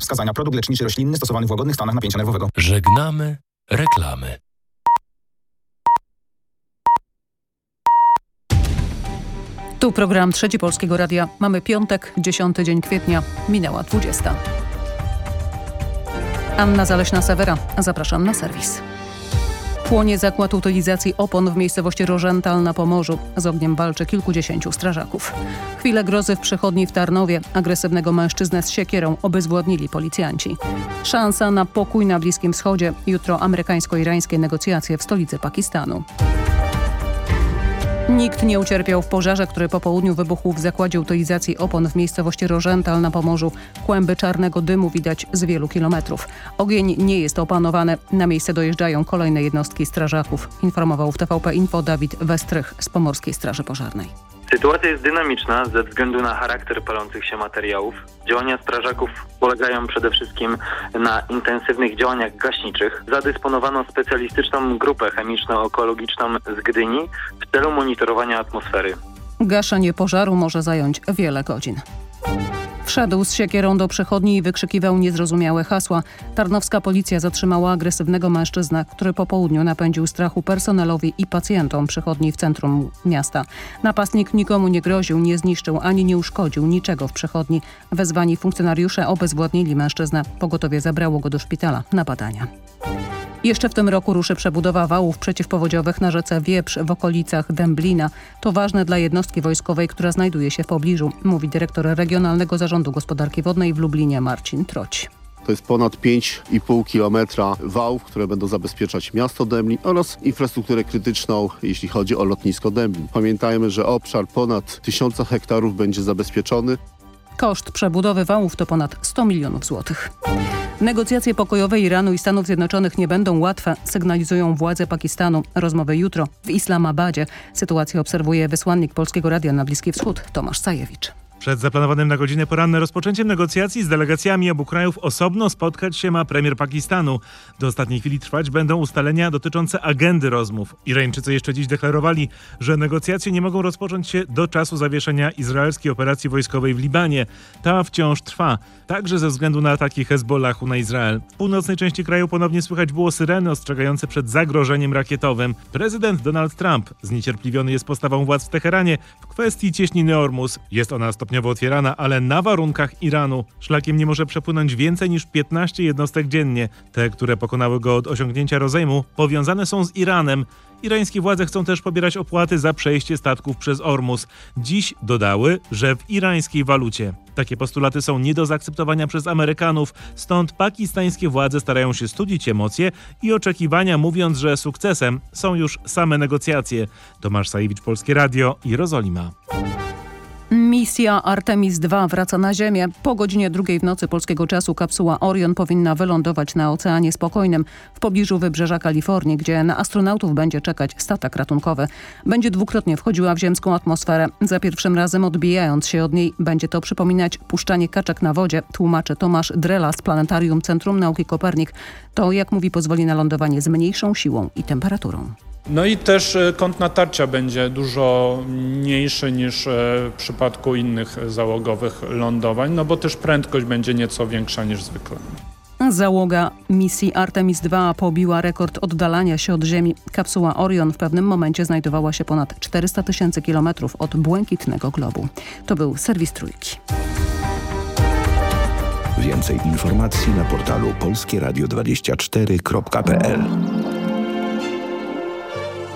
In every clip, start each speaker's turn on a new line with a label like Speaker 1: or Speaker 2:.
Speaker 1: Wskazania produkt leczniczy roślinny stosowany w łagodnych stanach napięcia nerwowego.
Speaker 2: Żegnamy reklamy.
Speaker 3: Tu program Trzeci Polskiego Radia. Mamy piątek, 10 dzień kwietnia. Minęła 20. Anna Zaleśna-Sewera. Zapraszam na serwis. Płonie zakład utylizacji opon w miejscowości Rożental na Pomorzu. Z ogniem walczy kilkudziesięciu strażaków. Chwilę grozy w przechodni w Tarnowie. Agresywnego mężczyznę z siekierą obezwładnili policjanci. Szansa na pokój na Bliskim Wschodzie. Jutro amerykańsko-irańskie negocjacje w stolicy Pakistanu. Nikt nie ucierpiał w pożarze, który po południu wybuchł w zakładzie utylizacji opon w miejscowości Rożental na Pomorzu. Kłęby czarnego dymu widać z wielu kilometrów. Ogień nie jest opanowany. Na miejsce dojeżdżają kolejne jednostki strażaków. Informował w TVP Info Dawid Westrych z Pomorskiej Straży Pożarnej.
Speaker 4: Sytuacja jest dynamiczna ze względu na charakter palących się materiałów. Działania strażaków polegają przede wszystkim na intensywnych działaniach gaśniczych. Zadysponowano specjalistyczną grupę chemiczno-ekologiczną z Gdyni w celu monitorowania atmosfery.
Speaker 3: Gaszenie pożaru może zająć wiele godzin. Wszedł z siekierą do przechodni i wykrzykiwał niezrozumiałe hasła. Tarnowska policja zatrzymała agresywnego mężczyznę, który po południu napędził strachu personelowi i pacjentom przechodni w centrum miasta. Napastnik nikomu nie groził, nie zniszczył ani nie uszkodził niczego w przechodni. Wezwani funkcjonariusze obezwładnili mężczyznę. Pogotowie zabrało go do szpitala na badania. Jeszcze w tym roku ruszy przebudowa wałów przeciwpowodziowych na rzece Wieprz w okolicach Dęblina. To ważne dla jednostki wojskowej, która znajduje się w pobliżu, mówi dyrektor Regionalnego Zarządu Gospodarki Wodnej w Lublinie Marcin Troć.
Speaker 5: To jest ponad 5,5 kilometra wałów, które będą zabezpieczać miasto Dęblin oraz infrastrukturę krytyczną, jeśli chodzi o lotnisko Dęblin. Pamiętajmy, że obszar ponad 1000 hektarów będzie zabezpieczony.
Speaker 3: Koszt przebudowy wałów to ponad 100 milionów złotych. Negocjacje pokojowe Iranu i Stanów Zjednoczonych nie będą łatwe, sygnalizują władze Pakistanu. Rozmowy jutro w Islamabadzie. Sytuację obserwuje wysłannik Polskiego Radia na Bliski Wschód Tomasz Sajewicz.
Speaker 6: Przed zaplanowanym na godzinę poranne rozpoczęciem negocjacji z delegacjami obu krajów osobno spotkać się ma premier Pakistanu. Do ostatniej chwili trwać będą ustalenia dotyczące agendy rozmów. Irańczycy jeszcze dziś deklarowali, że negocjacje nie mogą rozpocząć się do czasu zawieszenia izraelskiej operacji wojskowej w Libanie. Ta wciąż trwa, także ze względu na ataki Hezbollahu na Izrael. W północnej części kraju ponownie słychać było syreny ostrzegające przed zagrożeniem rakietowym. Prezydent Donald Trump zniecierpliwiony jest postawą władz w Teheranie w kwestii cieśniny Ormus. Jest ona stopniowo otwierana, ale na warunkach Iranu. Szlakiem nie może przepłynąć więcej niż 15 jednostek dziennie. Te, które pokonały go od osiągnięcia rozejmu, powiązane są z Iranem. Irańskie władze chcą też pobierać opłaty za przejście statków przez Ormus. Dziś dodały, że w irańskiej walucie. Takie postulaty są nie do zaakceptowania przez Amerykanów, stąd pakistańskie władze starają się studzić emocje i oczekiwania, mówiąc, że sukcesem są już same negocjacje. Tomasz Sajewicz, Polskie Radio, Jerozolima.
Speaker 3: Misja Artemis II wraca na Ziemię. Po godzinie drugiej w nocy polskiego czasu kapsuła Orion powinna wylądować na Oceanie Spokojnym w pobliżu wybrzeża Kalifornii, gdzie na astronautów będzie czekać statek ratunkowy. Będzie dwukrotnie wchodziła w ziemską atmosferę. Za pierwszym razem odbijając się od niej będzie to przypominać puszczanie kaczek na wodzie, tłumaczy Tomasz Drela z Planetarium Centrum Nauki Kopernik. To, jak mówi, pozwoli na lądowanie z mniejszą siłą i temperaturą.
Speaker 7: No i też e, kąt natarcia będzie dużo mniejszy niż e, w przypadku innych załogowych lądowań, no bo też prędkość będzie nieco większa niż zwykle.
Speaker 3: Załoga misji Artemis II pobiła rekord oddalania się od Ziemi. Kapsuła Orion w pewnym momencie znajdowała się ponad 400 tysięcy kilometrów od błękitnego globu. To był serwis Trójki.
Speaker 8: Więcej informacji na portalu polskieradio24.pl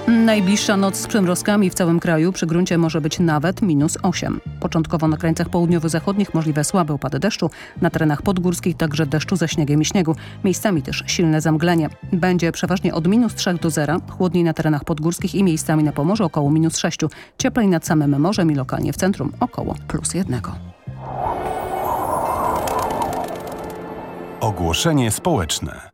Speaker 3: Najbliższa noc z przymrozkami w całym kraju przy gruncie może być nawet minus 8. Początkowo na krańcach południowo-zachodnich możliwe słabe opady deszczu, na terenach podgórskich także deszczu ze śniegiem i śniegu. Miejscami też silne zamglenie. Będzie przeważnie od minus 3 do 0, chłodniej na terenach podgórskich i miejscami na Pomorzu około minus 6. Cieplej nad samym morzem i lokalnie w centrum około plus 1.
Speaker 9: Ogłoszenie społeczne.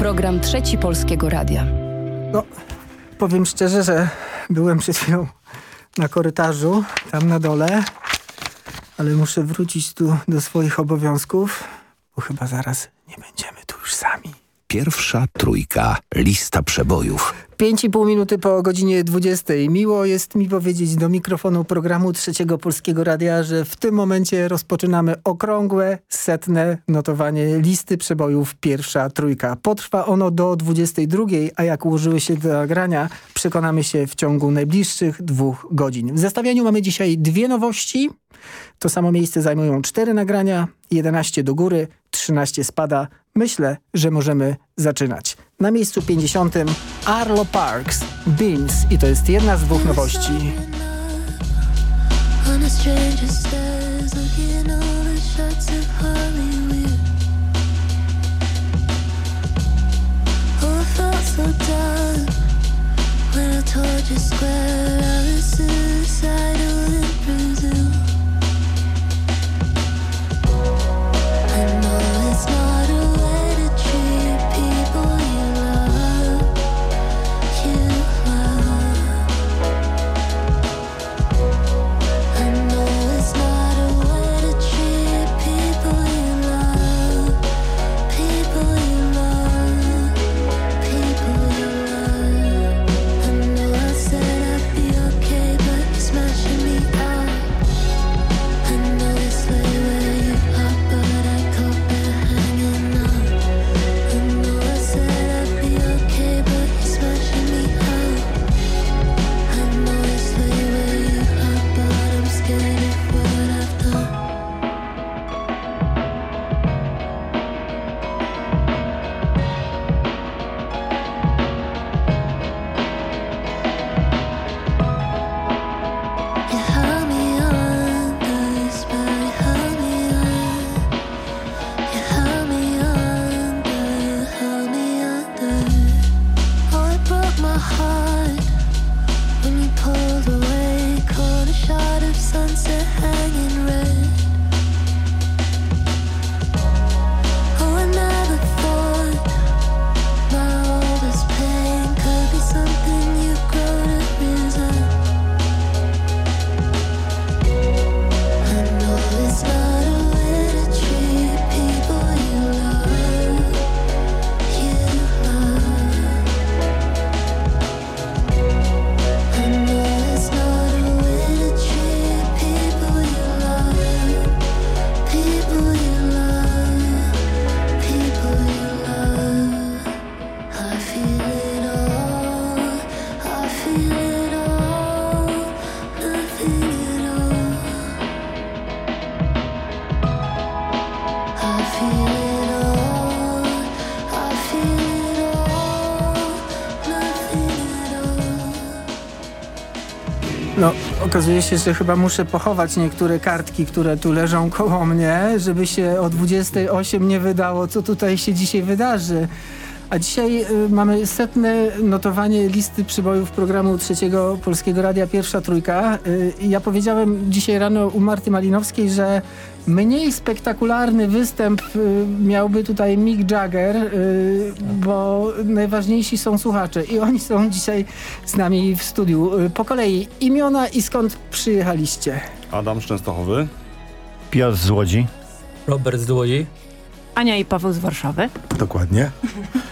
Speaker 10: Program Trzeci Polskiego Radia.
Speaker 11: No, powiem szczerze, że byłem przed chwilą na korytarzu, tam na dole, ale muszę wrócić tu do swoich obowiązków, bo chyba zaraz nie będziemy tu już sami.
Speaker 8: Pierwsza trójka. Lista przebojów.
Speaker 11: 5,5 minuty po godzinie 20. Miło jest mi powiedzieć do mikrofonu programu Trzeciego Polskiego Radia, że w tym momencie rozpoczynamy okrągłe, setne notowanie listy przebojów Pierwsza Trójka. Potrwa ono do 22, a jak ułożyły się do nagrania, przekonamy się w ciągu najbliższych dwóch godzin. W zestawieniu mamy dzisiaj dwie nowości. To samo miejsce zajmują cztery nagrania, 11 do góry, 13 spada. Myślę, że możemy zaczynać. Na miejscu 50 Arlo Parks, Beans i to jest jedna z dwóch nowości.
Speaker 12: When I told you square I was suicidal
Speaker 11: okazuje się, że chyba muszę pochować niektóre kartki, które tu leżą koło mnie, żeby się o 28 nie wydało, co tutaj się dzisiaj wydarzy. A dzisiaj y, mamy setne notowanie listy przybojów programu Trzeciego Polskiego Radia Pierwsza Trójka. Y, ja powiedziałem dzisiaj rano u Marty Malinowskiej, że mniej spektakularny występ y, miałby tutaj Mick Jagger, y, bo najważniejsi są słuchacze i oni są dzisiaj z nami w studiu. Y, po kolei imiona i skąd przyjechaliście?
Speaker 13: Adam z Częstochowy.
Speaker 14: Piotr z Łodzi.
Speaker 15: Robert z Łodzi.
Speaker 16: Ania i Paweł z Warszawy.
Speaker 14: Dokładnie.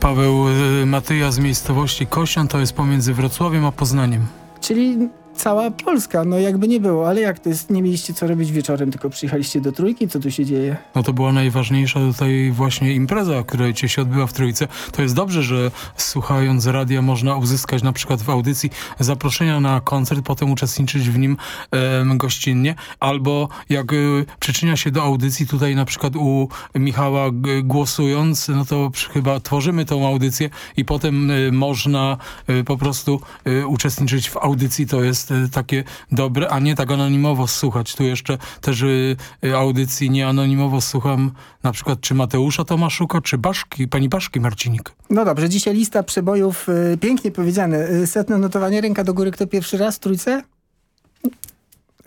Speaker 17: Paweł y, Matyja z miejscowości Kosian, to jest pomiędzy Wrocławiem a Poznaniem.
Speaker 11: Czyli cała Polska, no jakby nie było, ale jak to jest, nie mieliście co robić wieczorem, tylko przyjechaliście do Trójki, co tu się dzieje?
Speaker 17: No to była najważniejsza tutaj właśnie impreza, która dzisiaj się odbyła w Trójce. To jest dobrze, że słuchając radia można uzyskać na przykład w audycji zaproszenia na koncert, potem uczestniczyć w nim em, gościnnie, albo jak y, przyczynia się do audycji tutaj na przykład u Michała głosując, no to chyba tworzymy tą audycję i potem y, można y, po prostu uczestniczyć w audycji. To jest y, takie dobre, a nie tak anonimowo słuchać. Tu jeszcze też y, y, audycji nie anonimowo słucham na przykład czy Mateusza Tomaszuka, czy Baszki, pani Baszki Marcinik.
Speaker 11: No dobrze, dzisiaj lista przebojów, y, pięknie powiedziane. Y, setne notowanie, ręka do góry, kto pierwszy raz w Trójce?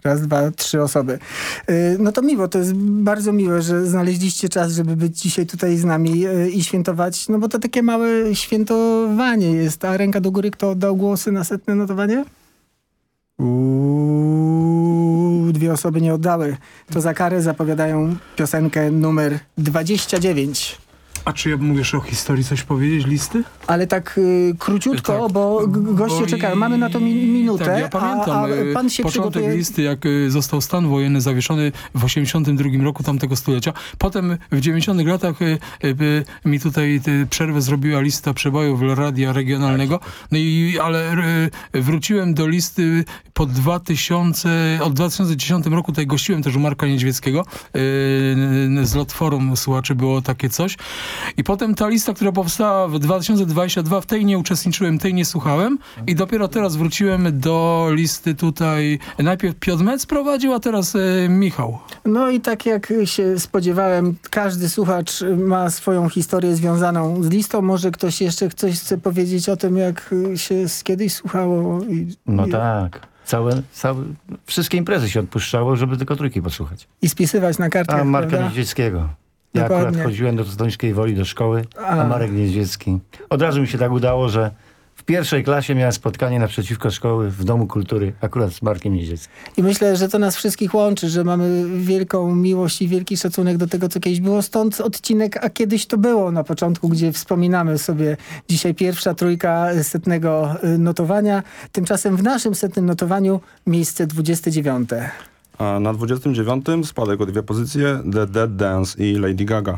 Speaker 11: Raz, dwa, trzy osoby. No to miło, to jest bardzo miłe, że znaleźliście czas, żeby być dzisiaj tutaj z nami i świętować, no bo to takie małe świętowanie jest. A ręka do góry, kto oddał głosy na setne notowanie? Uuu, dwie osoby nie oddały. To za karę zapowiadają piosenkę numer 29.
Speaker 17: A czy ja mówisz o historii coś powiedzieć, listy?
Speaker 11: Ale tak y, króciutko,
Speaker 17: Tak,
Speaker 11: bo goście
Speaker 17: bo
Speaker 11: czekają. Mamy na to mi minutę,
Speaker 17: Tak, ja pamiętam.
Speaker 11: a, a
Speaker 17: y,
Speaker 11: pan się
Speaker 17: początek
Speaker 11: przygotuje...
Speaker 17: listy, jak y, został stan wojenny zawieszony w 82 roku tamtego stulecia. Potem w 90 latach y, y, mi tutaj y, przerwę zrobiła lista przebojów radia regionalnego. No i ale y, wróciłem do listy po 2000, od 2010 roku tutaj gościłem też u Marka Niedźwieckiego. Y, z Lot Forum słuchaczy było takie coś. I potem ta lista, która powstała w 2022, w tej nie uczestniczyłem, tej nie słuchałem i dopiero teraz wróciłem do listy tutaj. Najpierw Piotr Mec prowadził, a teraz e, Michał.
Speaker 11: No i tak jak się spodziewałem, każdy słuchacz ma swoją historię związaną z listą. Może ktoś jeszcze coś chce powiedzieć o tym, jak się z kiedyś słuchało? I,
Speaker 14: No
Speaker 11: i,
Speaker 14: tak. Całe, całe, wszystkie imprezy się odpuszczało, żeby tylko trójki posłuchać.
Speaker 11: I spisywać na kartkach,
Speaker 14: A Marka
Speaker 11: prawda?
Speaker 14: Niedźwieckiego. Ja
Speaker 11: Dokładnie.
Speaker 14: akurat chodziłem do Stońskiej Woli do szkoły, a,
Speaker 11: A.
Speaker 14: Marek Niedźwiecki. Od razu mi się tak udało, że w pierwszej klasie miałem spotkanie naprzeciwko szkoły w Domu Kultury, akurat z Markiem Niedźwieckim.
Speaker 11: I myślę, że to nas wszystkich łączy, że mamy wielką miłość i wielki szacunek do tego, co kiedyś było. Stąd odcinek, a kiedyś to było na początku, gdzie wspominamy sobie dzisiaj pierwsza trójka setnego y, notowania. Tymczasem w naszym setnym notowaniu miejsce 29.
Speaker 10: A na 29 spadek o dwie pozycje The Dead Dance i Lady Gaga.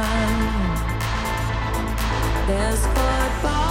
Speaker 18: There's football.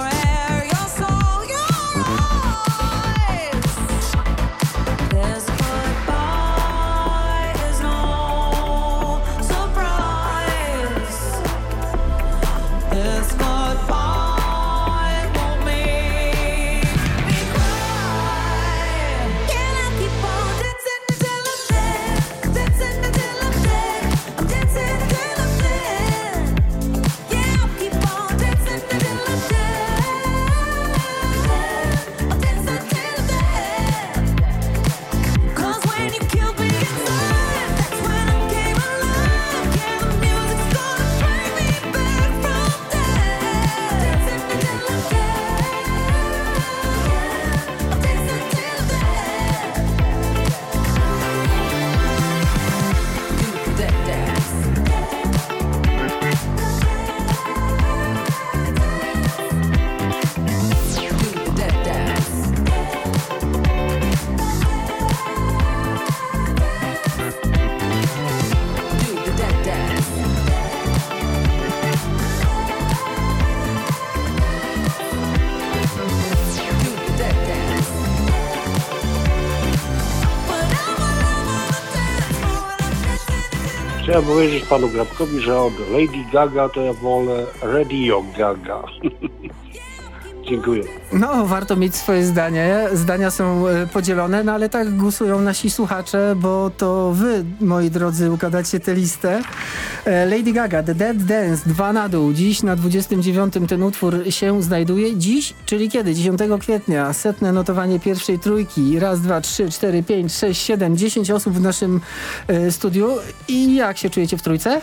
Speaker 13: Chciałem powiedzieć panu Grabkowi, że od Lady Gaga to ja wolę Radio Gaga. Dziękuję.
Speaker 11: No, warto mieć swoje zdanie. Zdania są e, podzielone, no ale tak głosują nasi słuchacze, bo to wy, moi drodzy, układacie tę listę. E, Lady Gaga, The Dead Dance, dwa na dół. Dziś na 29 ten utwór się znajduje. Dziś, czyli kiedy? 10 kwietnia. Setne notowanie pierwszej trójki. Raz, dwa, trzy, cztery, pięć, sześć, siedem, dziesięć osób w naszym e, studiu. I jak się czujecie w trójce?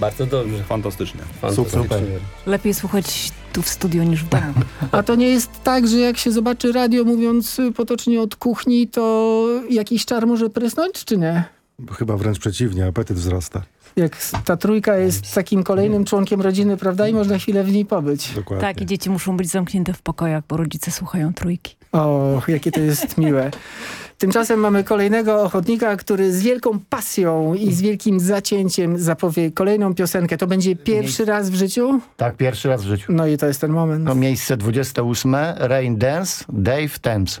Speaker 15: Bardzo dobrze.
Speaker 10: Fantastycznie.
Speaker 15: Fantastycznie.
Speaker 10: Super.
Speaker 16: Lepiej słuchać tu w studiu niż w domu.
Speaker 11: A to nie jest tak, że jak się zobaczy radio, mówiąc potocznie od kuchni, to jakiś czar może prysnąć, czy nie?
Speaker 19: Chyba wręcz przeciwnie, apetyt wzrasta.
Speaker 11: Jak ta trójka jest takim kolejnym członkiem rodziny, prawda? I można chwilę w niej pobyć.
Speaker 19: Dokładnie.
Speaker 16: Tak, i dzieci muszą być zamknięte w pokojach, bo rodzice słuchają trójki.
Speaker 11: Och, jakie to jest miłe. Tymczasem mamy kolejnego ochotnika, który z wielką pasją i z wielkim zacięciem zapowie kolejną piosenkę. To będzie pierwszy raz w życiu?
Speaker 14: Tak, pierwszy raz w życiu.
Speaker 11: No i to jest ten moment.
Speaker 14: To miejsce 28, Rain Dance, Dave Thames.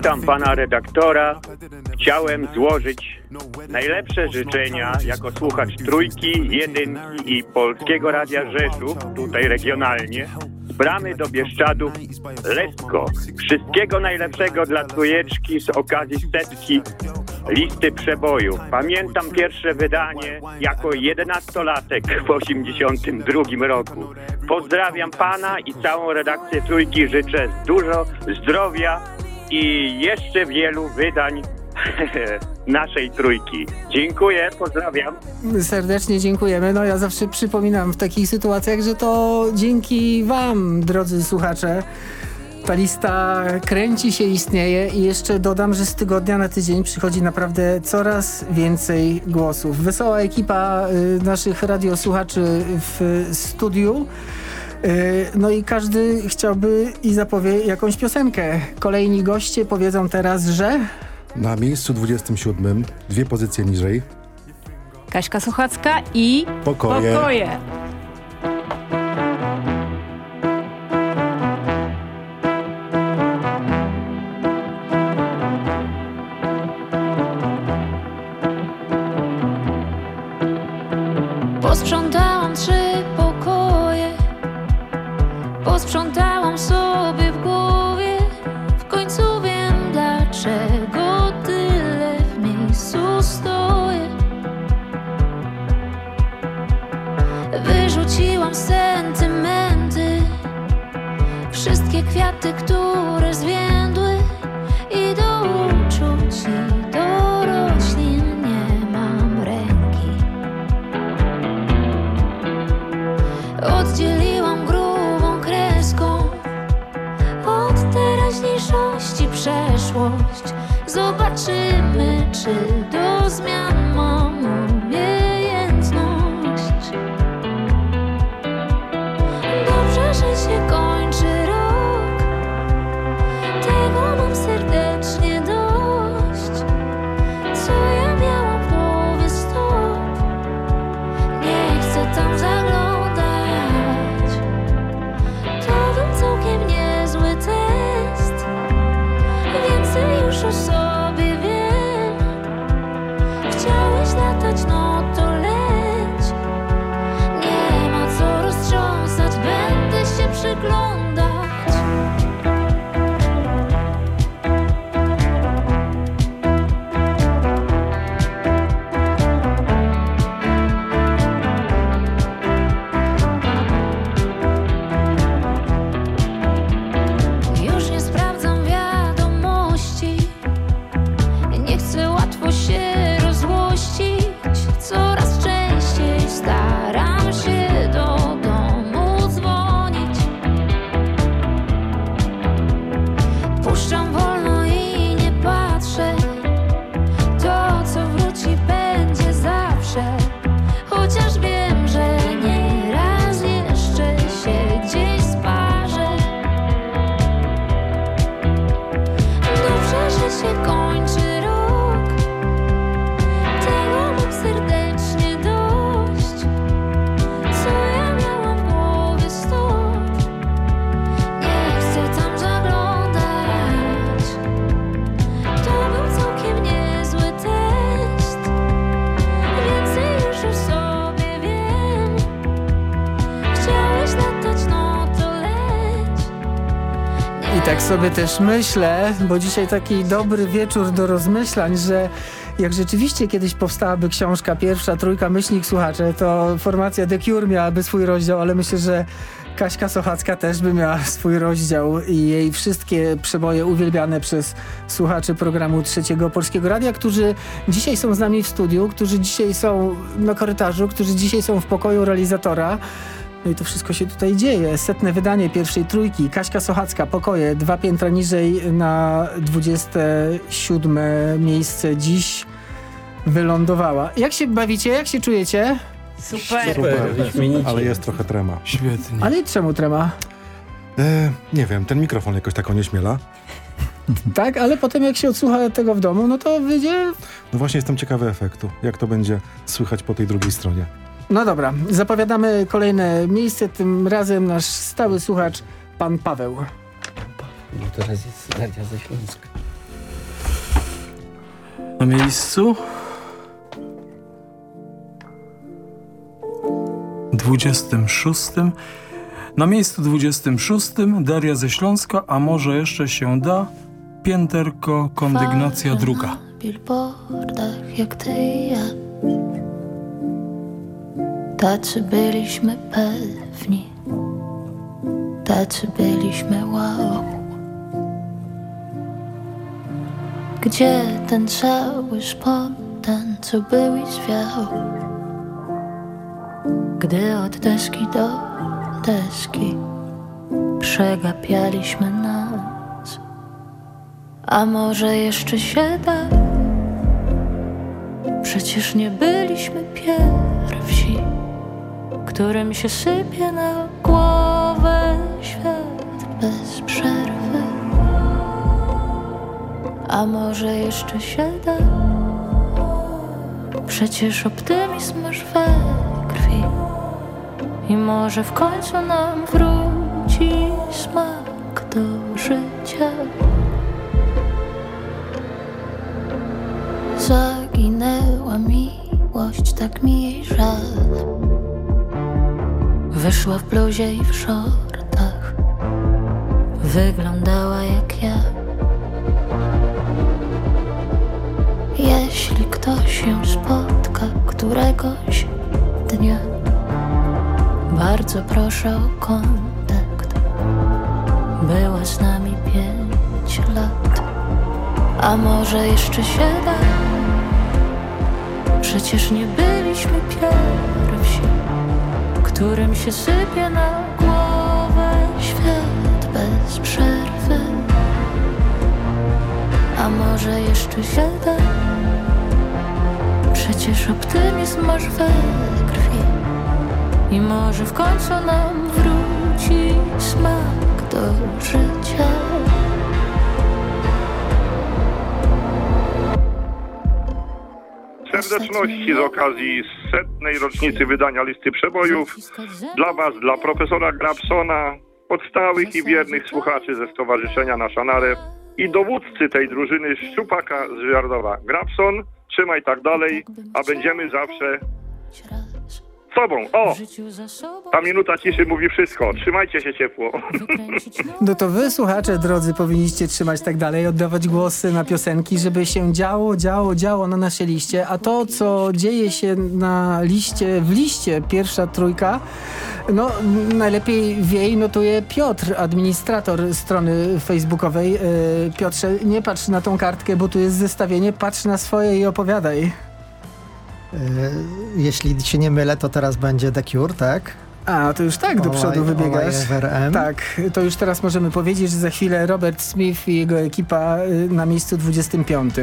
Speaker 20: Witam pana redaktora. Chciałem złożyć najlepsze życzenia jako słuchacz trójki, jedynki i Polskiego Radia Rzeszów, tutaj regionalnie. Z bramy do Bieszczadów, Lesko. Wszystkiego najlepszego dla trójeczki z okazji setki listy przebojów. Pamiętam pierwsze wydanie jako jedenastolatek w 82 roku. Pozdrawiam pana i całą redakcję trójki. Życzę dużo zdrowia i jeszcze wielu wydań naszej trójki. Dziękuję, pozdrawiam.
Speaker 11: Serdecznie dziękujemy. No ja zawsze przypominam w takich sytuacjach, że to dzięki wam, drodzy słuchacze, ta lista kręci się, istnieje i jeszcze dodam, że z tygodnia na tydzień przychodzi naprawdę coraz więcej głosów. Wesoła ekipa y, naszych radiosłuchaczy w studiu. Y, No i każdy chciałby i zapowie jakąś piosenkę. Kolejni goście powiedzą teraz, że...
Speaker 19: Na miejscu 27, dwie pozycje niżej.
Speaker 16: Kaśka Sochacka i
Speaker 19: Pokoje.
Speaker 16: Pokoje.
Speaker 12: Sobie
Speaker 11: też myślę, bo dzisiaj taki dobry wieczór do rozmyślań, że jak rzeczywiście kiedyś powstałaby książka pierwsza, trójka myślnik słuchacze, to formacja The Cure miałaby swój rozdział, ale myślę, że Kaśka Sochacka też by miała swój rozdział i jej wszystkie przeboje uwielbiane przez słuchaczy programu Trzeciego Polskiego Radia, którzy dzisiaj są z nami w studiu, którzy dzisiaj są na korytarzu, którzy dzisiaj są w pokoju realizatora. No i to wszystko się tutaj dzieje. Setne wydanie pierwszej trójki. Kaśka Sochacka, pokoje, dwa piętra niżej na 27 miejsce dziś wylądowała. Jak się bawicie? Jak się czujecie?
Speaker 16: Super.
Speaker 19: ale jest trochę trema.
Speaker 17: Świetnie.
Speaker 11: Ale czemu trema?
Speaker 19: E, nie wiem, ten mikrofon jakoś tak onieśmiela.
Speaker 11: Tak, ale potem jak się odsłucha tego w domu, no to wyjdzie...
Speaker 19: No właśnie jestem ciekawy efektu. Jak to będzie słychać po tej drugiej stronie.
Speaker 11: No dobra, zapowiadamy kolejne miejsce. Tym razem nasz stały słuchacz, pan Paweł.
Speaker 15: No teraz jest Radia ze Śląska.
Speaker 17: Na miejscu 26. Na miejscu 26 Daria ze Śląska, a może jeszcze się da Pięterko, kondygnacja druga.
Speaker 12: billboardach jak ty i ja Tacy byliśmy pewni. Tacy byliśmy wow. Gdzie ten cały spontan, co był i zwiał? Gdy od deski do deski Przegapialiśmy nas. A może jeszcze się da? Przecież nie byliśmy pierwsi, którym się sypie na głowę świat bez przerwy. A może jeszcze się da? Przecież optymizm masz we krwi. I może w końcu nam wróci smak do życia. Zaginęła miłość, tak mi jej żal. Wyszła w bluzie i w szortach. Wyglądała jak ja. Jeśli ktoś ją spotka któregoś dnia, bardzo proszę o kontakt. Była z nami pięć lat, a może jeszcze się da? Przecież nie byliśmy pierwsi, którym się sypie na głowę świat bez przerwy. A może jeszcze się da? Przecież optymizm masz we krwi I może w końcu nam wróci smak do życia
Speaker 21: Serdeczności z okazji setnej rocznicy wydania listy przebojów dla Was, dla profesora Grabsona, podstałych i wiernych słuchaczy ze Stowarzyszenia Nasza Narew i dowódcy tej drużyny Szczupaka z Żardowa. Grabson, trzymaj tak dalej, a będziemy zawsze sobą. O! Ta minuta ciszy mówi wszystko. Trzymajcie się ciepło.
Speaker 11: No to wy, słuchacze, drodzy, powinniście trzymać tak dalej, oddawać głosy na piosenki, żeby się działo, działo, działo na naszej liście. A to, co dzieje się na liście, w liście pierwsza trójka, no najlepiej wie i notuje Piotr, administrator strony facebookowej. Yy, Piotrze, nie patrz na tą kartkę, bo tu jest zestawienie, patrz na swoje i opowiadaj.
Speaker 22: E, Jeśli się nie mylę, to teraz będzie The Cure, tak?
Speaker 11: A, to już tak do przodu wybiegasz. Tak, to już teraz możemy powiedzieć, że za chwilę Robert Smith i jego ekipa y, na miejscu 25.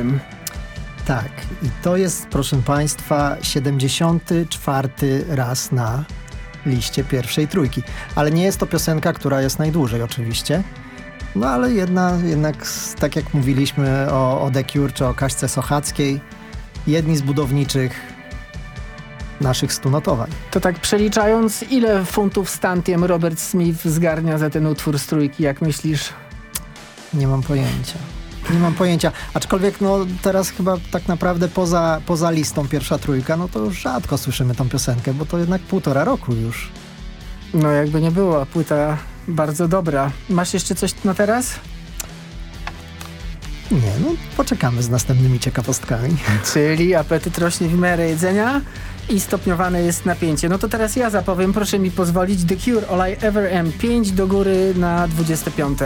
Speaker 22: Tak. I to jest, proszę Państwa, 74 raz na liście pierwszej trójki. Ale nie jest to piosenka, która jest najdłużej oczywiście. No ale jedna, jednak, tak jak mówiliśmy o, o The Cure czy o Kaśce Sochackiej, jedni z budowniczych naszych stunotowań.
Speaker 11: To tak przeliczając, ile funtów stantiem Robert Smith zgarnia za ten utwór z trójki, jak myślisz?
Speaker 22: Nie mam pojęcia. Nie mam pojęcia. Aczkolwiek no teraz chyba tak naprawdę poza, poza listą pierwsza trójka, no to już rzadko słyszymy tą piosenkę, bo to jednak półtora roku już.
Speaker 11: No jakby nie było, płyta bardzo dobra. Masz jeszcze coś na teraz?
Speaker 22: Nie, no poczekamy z następnymi ciekawostkami.
Speaker 11: Czyli apetyt rośnie w miarę jedzenia i stopniowane jest napięcie. No to teraz ja zapowiem, proszę mi pozwolić. The Cure All I Ever Am 5 do góry na 25.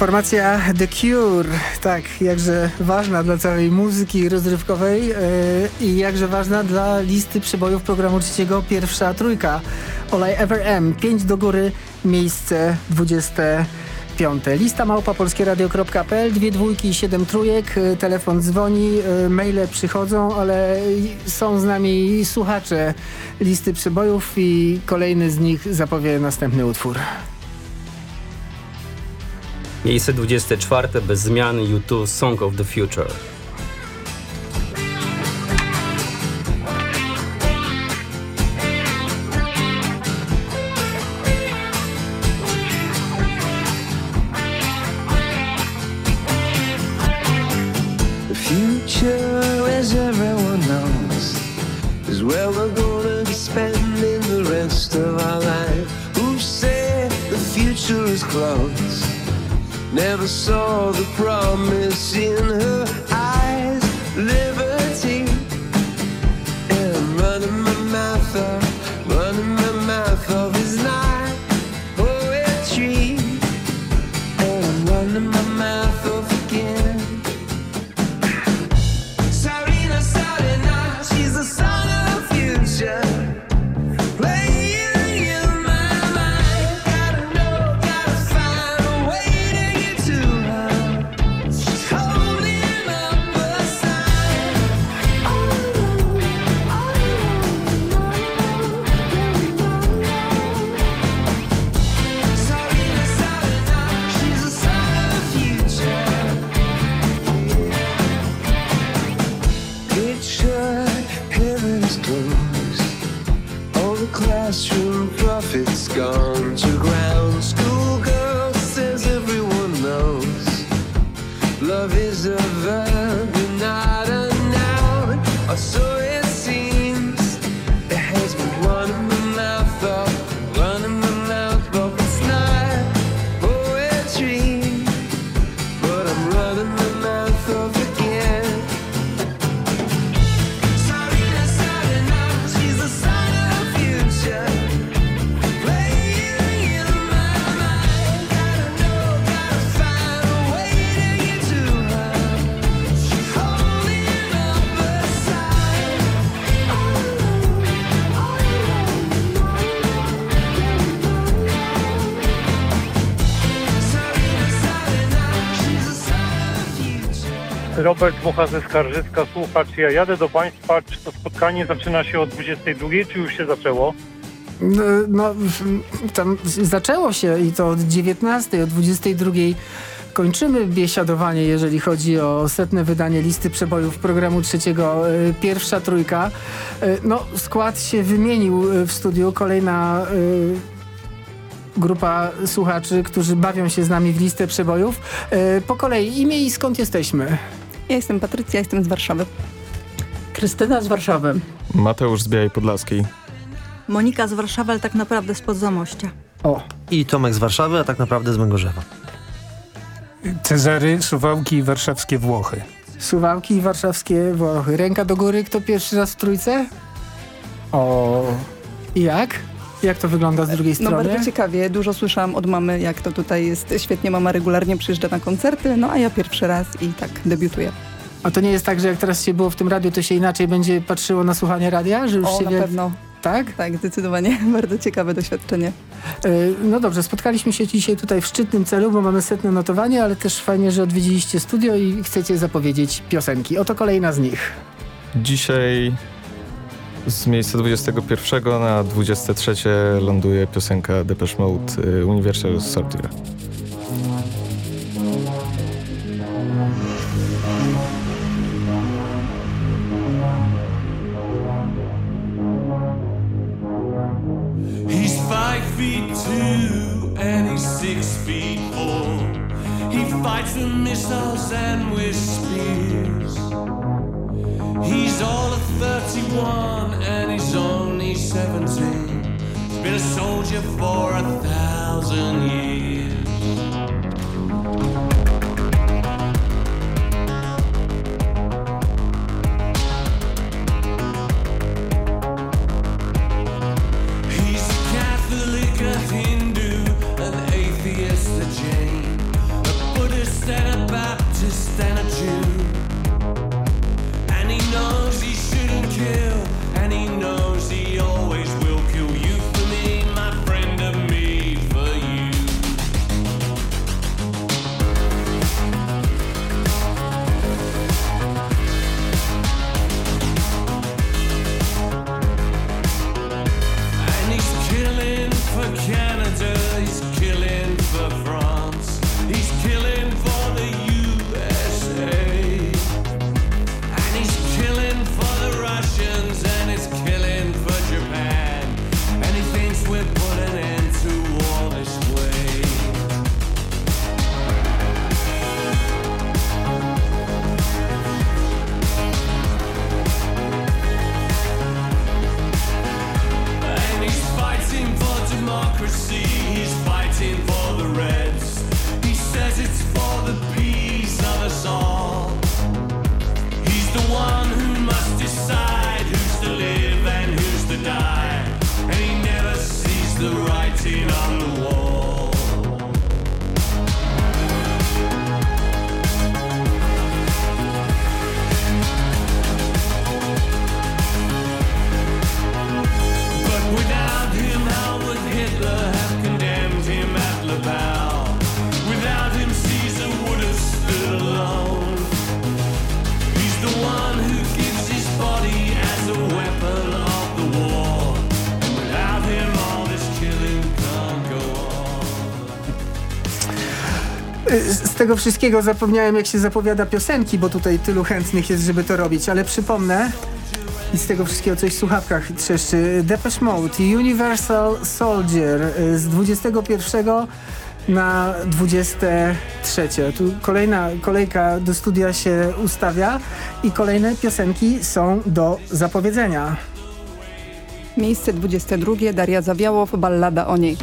Speaker 11: Formacja The Cure, tak, jakże ważna dla całej muzyki rozrywkowej e, i jakże ważna dla listy przebojów programu trzeciego, pierwsza trójka. I Ever Am, 5 do góry, miejsce 25. Lista małpa polskieradio.pl, dwie dwójki i siedem trójek, e, telefon dzwoni, e, maile przychodzą, ale są z nami słuchacze listy przebojów i kolejny z nich zapowie następny utwór.
Speaker 15: Miejsce 24 bez zmiany U2 Song of the Future.
Speaker 23: Robert Mucha ze Skarżyska, słuchacz. Ja jadę do Państwa. Czy to spotkanie zaczyna się o 22, czy już się zaczęło?
Speaker 11: No, no, tam zaczęło się i to od 19, o 22 kończymy biesiadowanie, jeżeli chodzi o setne wydanie listy przebojów programu trzeciego, y, pierwsza trójka. Y, No, skład się wymienił y, w studiu, kolejna grupa słuchaczy, którzy bawią się z nami w listę przebojów. Po kolei imię i skąd jesteśmy?
Speaker 24: Ja jestem Patrycja, jestem z Warszawy.
Speaker 16: Krystyna z Warszawy.
Speaker 25: Mateusz z Białej Podlaskiej.
Speaker 24: Monika z Warszawy, ale tak naprawdę spod Zamościa.
Speaker 11: O.
Speaker 26: I Tomek z Warszawy, a tak naprawdę z Męgorzewa.
Speaker 27: Cezary, Suwałki i warszawskie Włochy.
Speaker 11: Suwałki i warszawskie Włochy. Ręka do góry, kto pierwszy raz w trójce? O. I jak? Jak to wygląda z drugiej
Speaker 24: No
Speaker 11: strony?
Speaker 24: bardzo ciekawie, dużo słyszałam od mamy, jak to tutaj jest świetnie. Mama regularnie przyjeżdża na koncerty, no a ja pierwszy raz i tak debiutuję.
Speaker 11: A to nie jest tak, że jak teraz się było w tym radiu, to się inaczej będzie patrzyło na słuchanie radia? Że już
Speaker 24: O,
Speaker 11: się
Speaker 24: na
Speaker 11: wie...
Speaker 24: pewno.
Speaker 11: Tak?
Speaker 24: Tak, zdecydowanie. Bardzo ciekawe doświadczenie.
Speaker 11: Y, No dobrze, spotkaliśmy się dzisiaj tutaj w szczytnym celu, bo mamy setne notowanie, ale też fajnie, że odwiedziliście studio i chcecie zapowiedzieć piosenki. Oto kolejna z nich.
Speaker 25: Dzisiaj z miejsca 21 na 23 ląduje piosenka Depeche Mode y, Universal
Speaker 28: six feet four. He fights with missiles and with. He's all of 31 and he's only 17. He's been a soldier for a thousand years.
Speaker 11: Z z tego wszystkiego zapomniałem, jak się zapowiada piosenki, bo tutaj tylu chętnych jest, żeby to robić, ale przypomnę i z tego wszystkiego coś w słuchawkach trzeszczy. Depeche Mode, Universal Soldier y, z 21 na 23. Tu kolejna kolejka do studia się ustawia i kolejne piosenki są do zapowiedzenia.
Speaker 29: Miejsce 22. Daria Zawiałow, ballada o niej.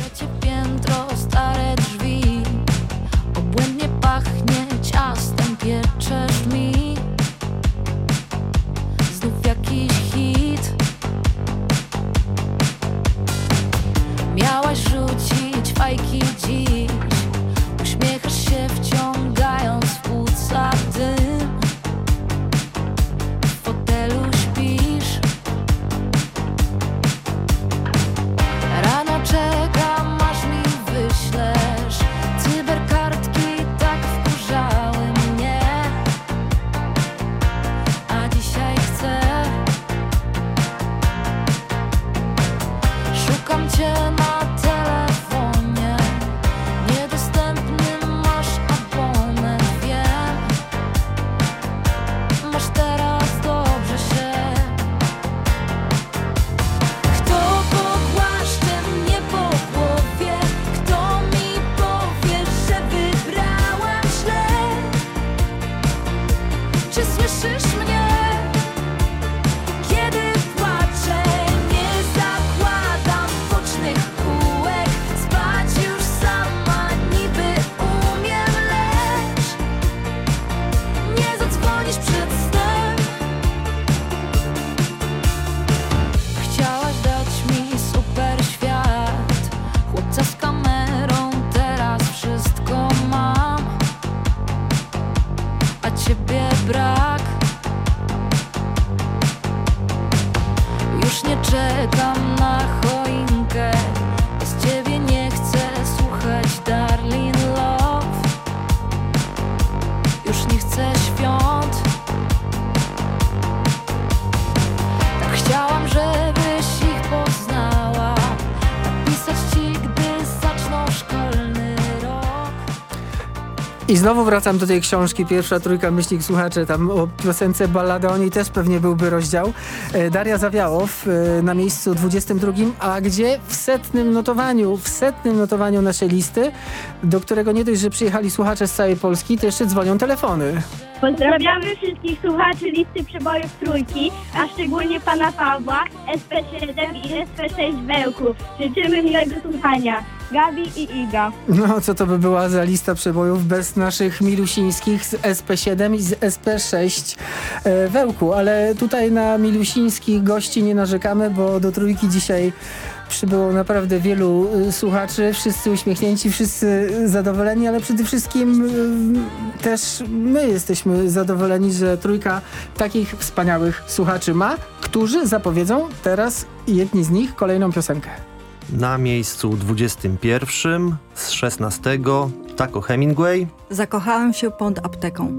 Speaker 11: I znowu wracam do tej książki, pierwsza trójka myślik słuchacze, tam o piosence ballada o niej też pewnie byłby rozdział. E, Daria Zawiałow e, na miejscu 22, a gdzie w setnym notowaniu, w setnym notowaniu naszej listy, do którego nie dość, że przyjechali słuchacze z całej Polski, to jeszcze dzwonią telefony.
Speaker 23: Pozdrawiamy wszystkich słuchaczy listy przebojów trójki, a szczególnie pana Pawła, SP7 i SP6 Bełków. Życzymy miłego słuchania. Gabi i Iga.
Speaker 11: No, co to by była za lista przebojów bez naszych milusińskich z SP7 i z SP6 e, Wełku, ale tutaj na milusińskich gości nie narzekamy, bo do trójki dzisiaj przybyło naprawdę wielu y, słuchaczy, wszyscy uśmiechnięci, wszyscy zadowoleni, ale przede wszystkim y, też my jesteśmy zadowoleni, że trójka takich wspaniałych słuchaczy ma, którzy zapowiedzą teraz jedni z nich kolejną piosenkę.
Speaker 30: Na miejscu 21 z 16 Taco Hemingway.
Speaker 31: Zakochałem się pod apteką.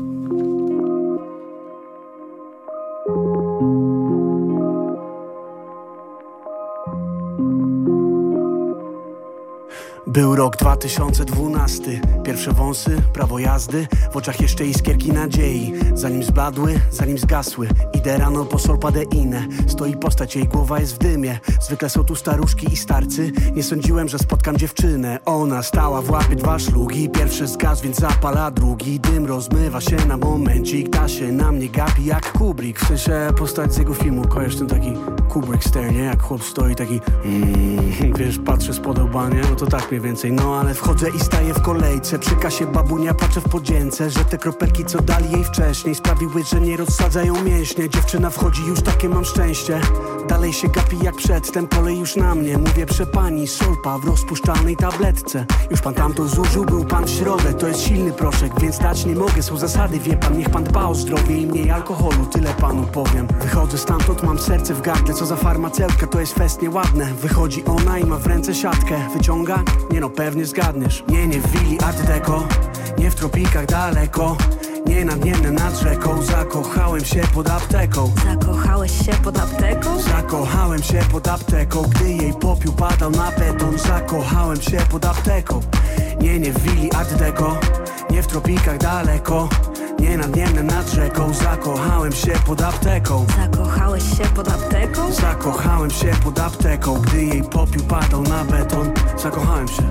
Speaker 32: Był rok 2012, pierwsze wąsy, prawo jazdy. W oczach jeszcze iskierki nadziei. Zanim zbladły, zanim zgasły. Idę rano po solpadeinę Stoi postać, jej głowa jest w dymie. Zwykle są tu staruszki i starcy. Nie sądziłem, że spotkam dziewczynę. Ona stała w łapie dwa szlugi. Pierwszy zgasł, więc zapala drugi. Dym rozmywa się na momencik. Ta się na mnie gapi jak Kubrick. Sensie postać z jego filmu. Kojarz ten taki Kubrick stare, nie? Jak chłop stoi taki mm, Wiesz, patrzę z podobania No to tak więcej. No ale wchodzę i staję w kolejce. Przy kasie babunia patrzę w podzięce Że te kropelki co dali jej wcześniej Sprawiły, że nie rozsadzają mięśnie. Dziewczyna wchodzi, już takie mam szczęście. Dalej się gapi jak przedtem Kolej już na mnie. Mówię przepani Solpa w rozpuszczalnej tabletce. Już pan tamto zużył, był pan w środę. To jest silny proszek, więc dać nie mogę. Są zasady, wie pan, niech pan dba o zdrowie I mniej alkoholu, tyle panu powiem. Wychodzę stamtąd, mam serce w gardle. Co za farmaceutka, to jest fest nieładne. Wychodzi ona i ma w ręce siatkę. Wyciąga? Nie no, pewnie zgadniesz. Nie, nie w willi art deco Nie w tropikach daleko. Nie nad Niemnem, nad rzeką. Zakochałem się pod apteką.
Speaker 31: Zakochałeś się pod apteką?
Speaker 32: Zakochałem się pod apteką. Gdy jej popiół padał na beton Zakochałem się pod apteką. Nie, nie w willi art deco Nie w tropikach daleko Nie nad Niemnem, nad rzeką Zakochałem się pod apteką.
Speaker 31: Zakochałeś się pod apteką?
Speaker 32: Zakochałem się pod apteką Gdy jej popiół padał na beton. Zakochałem się.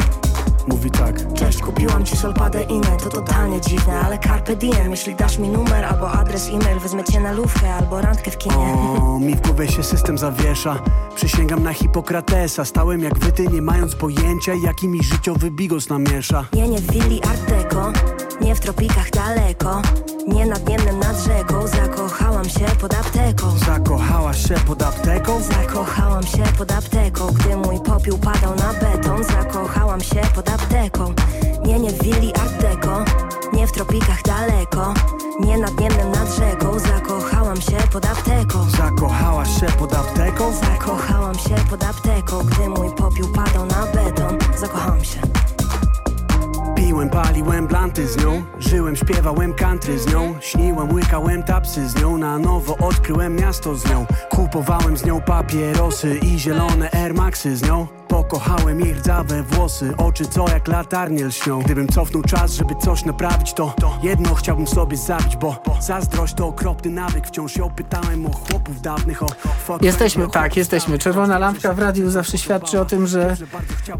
Speaker 32: Mówi tak.
Speaker 31: Cześć, kupiłam ci solpadę inne, to totalnie dziwne Ale carpe diem, jeśli dasz mi numer albo adres e-mail Wezmę cię na lówkę albo randkę w kinie.
Speaker 32: O, mi w głowie się system zawiesza. Przysięgam na Hipokratesa. Stałem jak wyty, nie mając pojęcia Jaki mi życiowy bigos namiesza.
Speaker 31: Nie, nie willi art deco, nie w tropikach daleko Nie nad Niemnem, nad rzeką. Zakochałam się pod apteką.
Speaker 32: Zakochałaś się pod apteką?
Speaker 31: Zakochałam się pod apteką Gdy mój popiół padał na beton. Zakochałam się pod apteką. Nie, nie w willi art deco Nie w tropikach daleko Nie nad Niemnem, nad rzeką. Zakochałam się pod apteką.
Speaker 32: Zakochałaś się pod apteką?
Speaker 31: Zakochałam się pod apteką
Speaker 32: paliłem blanty z nią Żyłem, śpiewałem country z nią Śniłem, łykałem tapsy z nią Na nowo odkryłem miasto z nią. Kupowałem z nią papierosy I zielone Air Maxy z nią Pokochałem jej rdzawe włosy Oczy co jak latarnie lśnią Gdybym cofnął czas, żeby coś naprawić to Jedno chciałbym sobie zabić, bo Zazdrość to okropny nawyk Wciąż ją pytałem o chłopów dawnych O fuck
Speaker 11: Jesteśmy, tak, jesteśmy. Czerwona lampka w radiu zawsze świadczy o tym, że,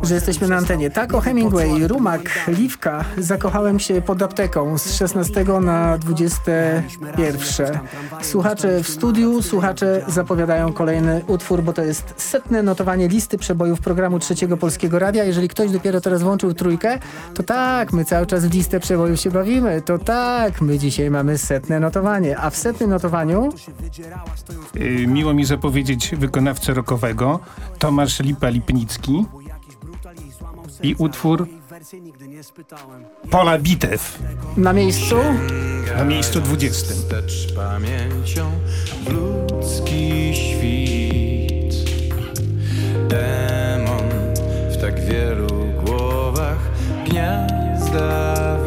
Speaker 11: że jesteśmy na antenie. Tak o Hemingway, Rumak, Liwka. Zakochałem się pod apteką z 16 na 21. Słuchacze w studiu, słuchacze zapowiadają kolejny utwór, bo to jest setne notowanie listy przebojów programu Trzeciego Polskiego Radia. Jeżeli ktoś dopiero teraz włączył trójkę, to tak, my cały czas w listę przebojów się bawimy. To tak, my dzisiaj mamy setne notowanie. A w setnym notowaniu
Speaker 33: Y, Miło mi zapowiedzieć wykonawcę rockowego Tomasz Lipa-Lipnicki i utwór Pola Bitew
Speaker 11: na miejscu
Speaker 33: na miejscu 20.
Speaker 34: Wstecz pamięcią w ludzki świt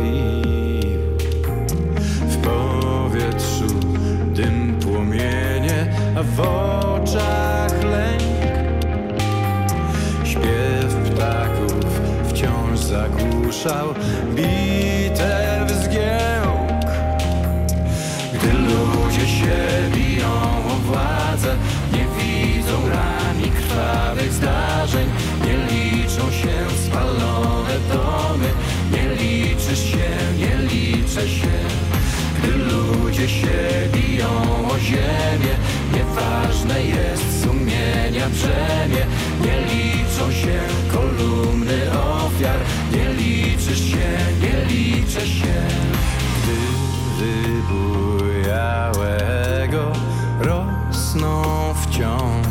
Speaker 34: wił W powietrzu dym płomienie, a w oczach lęk. Śpiew ptaków wciąż zagłuszał bitew zgiełk. Gdy ludzie się biją o władzę się biją o ziemię. Nieważne jest sumienia brzemię Nie liczą się kolumny ofiar. Nie liczysz się, nie liczę się. Gdy wybujałego rosną wciąż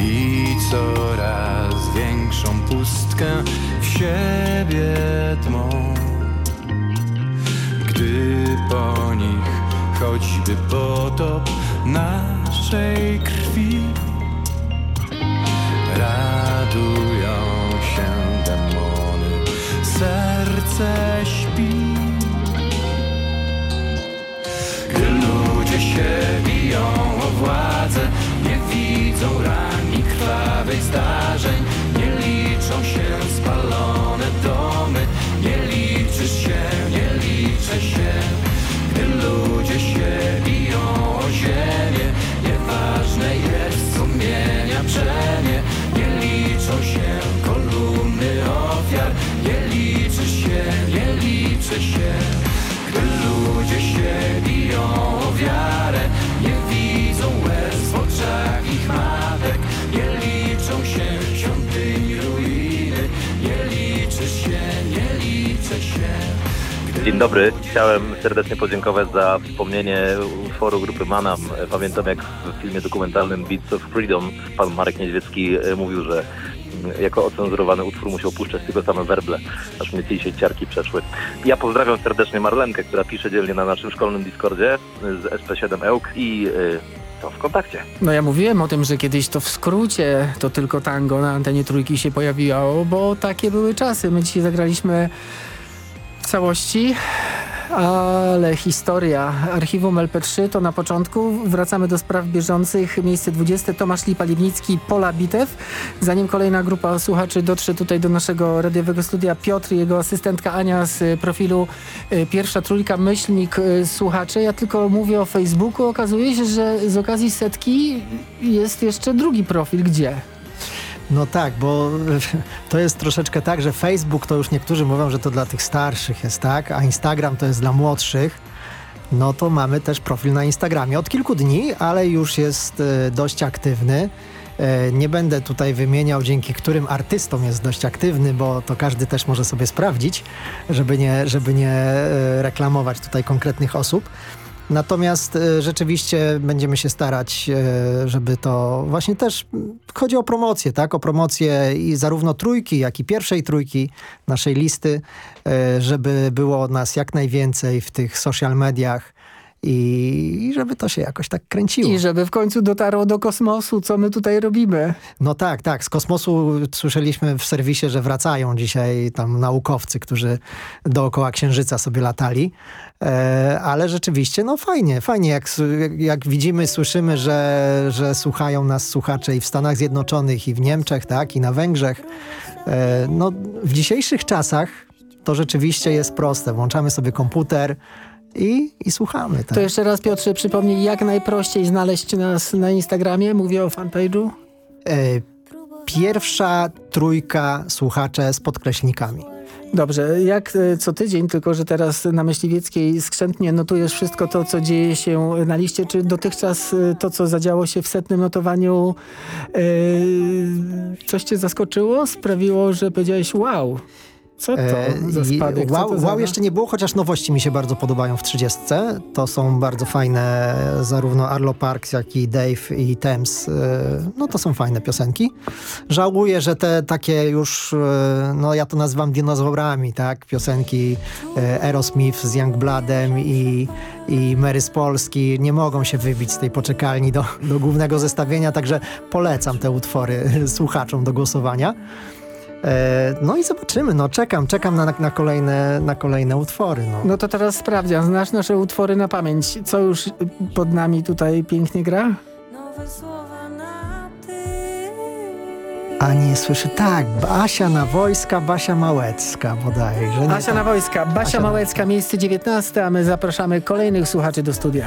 Speaker 34: I coraz większą pustkę w siebie tmą choćby potop naszej krwi. Radują się demony, serce śpi. Gdy ludzie się biją o władzę Nie widzą ran i krwawych zdarzeń Nie liczą się spalone domy Nie liczysz się, nie liczę się brzemię Nie liczą się kolumny ofiar. Nie liczysz się, nie liczę się Gdy ludzie się biją o wiarę
Speaker 35: Dzień dobry. Chciałem serdecznie podziękować za wspomnienie utworu grupy Manam. Pamiętam jak w filmie dokumentalnym Beats of Freedom pan Marek Niedźwiecki e, mówił, że mm, jako ocenzurowany utwór musiał puszczać tylko same werble, aż mnie dzisiaj ciarki przeszły. Ja pozdrawiam serdecznie Marlenkę, która pisze dzielnie na naszym szkolnym Discordzie z SP7 EUK i y, to w kontakcie.
Speaker 11: No ja mówiłem o tym, że kiedyś to w skrócie to tylko tango na antenie trójki się pojawiało, bo takie były czasy. My dzisiaj zagraliśmy w całości, ale historia. Archiwum LP3 to na początku. Wracamy do spraw bieżących. Miejsce 20. Tomasz Lipa-Liwnicki, Pola Bitew. Zanim kolejna grupa słuchaczy dotrze tutaj do naszego radiowego studia, Piotr i jego asystentka Ania z profilu y, Pierwsza Trójka, myślnik y, słuchaczy. Ja tylko mówię o Facebooku. Okazuje się, że z okazji setki jest jeszcze drugi profil. Gdzie?
Speaker 22: No tak, bo to jest troszeczkę tak, że Facebook to już niektórzy mówią, że to dla tych starszych jest, tak? A Instagram to jest dla młodszych. No to mamy też profil na Instagramie. Od kilku dni, ale już jest e, dość aktywny. E, Nie będę tutaj wymieniał, dzięki którym artystom jest dość aktywny, bo to każdy też może sobie sprawdzić, żeby nie, żeby nie e, reklamować tutaj konkretnych osób. Natomiast e, rzeczywiście będziemy się starać, e, żeby to właśnie też mm, chodzi o promocję, tak? O promocję i zarówno trójki, jak i pierwszej trójki naszej listy, e, żeby było nas jak najwięcej w tych social mediach i i żeby to się jakoś tak kręciło.
Speaker 11: I żeby w końcu dotarło do kosmosu, co my tutaj robimy.
Speaker 22: No tak, tak. Z kosmosu słyszeliśmy w serwisie, że wracają dzisiaj tam naukowcy, którzy dookoła Księżyca sobie latali. E, ale rzeczywiście, no fajnie, fajnie. Jak, jak widzimy, słyszymy, że, że słuchają nas słuchacze i w Stanach Zjednoczonych, i w Niemczech, tak, i na Węgrzech. E, no, w dzisiejszych czasach to rzeczywiście jest proste. Włączamy sobie komputer i, i słuchamy. Tak.
Speaker 11: To jeszcze raz Piotrze przypomnij, jak najprościej znaleźć nas na Instagramie. Mówię o fanpage'u.
Speaker 22: E, pierwsza trójka słuchacze z podkreślnikami.
Speaker 11: Dobrze, jak e, co tydzień, tylko że teraz na Myśliwieckiej skrzętnie notujesz wszystko to, co dzieje się na liście, czy dotychczas e, to, co zadziało się w setnym notowaniu, e, coś cię zaskoczyło? Sprawiło, że powiedziałeś wow, co to
Speaker 22: E,
Speaker 11: za spadek?
Speaker 22: Wow,
Speaker 11: to za...
Speaker 22: wow jeszcze nie było, chociaż nowości mi się bardzo podobają w 30. To są bardzo fajne, zarówno Arlo Parks, jak i Dave i Thames. e, No to są fajne piosenki. Żałuję, że te takie już, e, no ja to nazywam dinozaurami, tak? Piosenki e, Aerosmith z Youngbloodem i, i Mary z Polski nie mogą się wybić z tej poczekalni do, do głównego zestawienia, także polecam te utwory słuchaczom do głosowania. E, No i zobaczymy, no czekam, czekam na, na, kolejne, na kolejne utwory. No.
Speaker 11: No to teraz sprawdzian, znasz nasze utwory na pamięć. Co już pod nami tutaj pięknie gra?
Speaker 22: A nie słyszy, tak, Basia na wojska, Basia Małecka bodajże. nie
Speaker 11: Asia
Speaker 22: tak.
Speaker 11: na wojska, Basia
Speaker 22: Asia na-
Speaker 11: Małecka, miejsce 19, a my zapraszamy kolejnych słuchaczy do studia.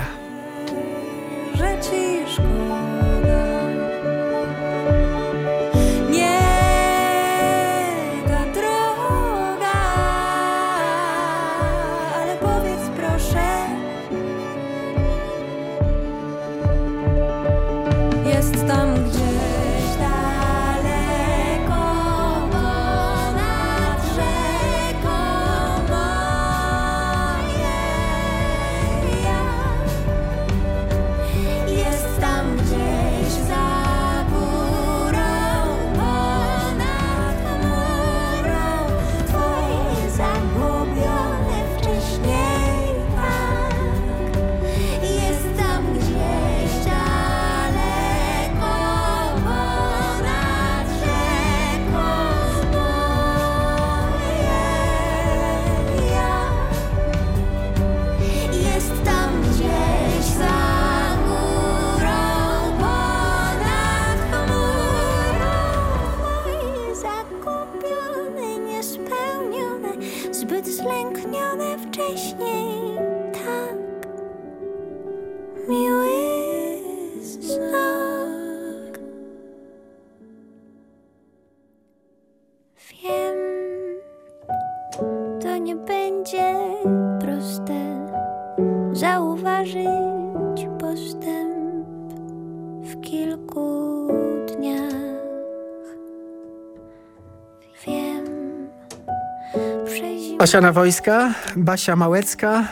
Speaker 12: Przeziębiony
Speaker 11: Asia na wojska, Basia Małecka,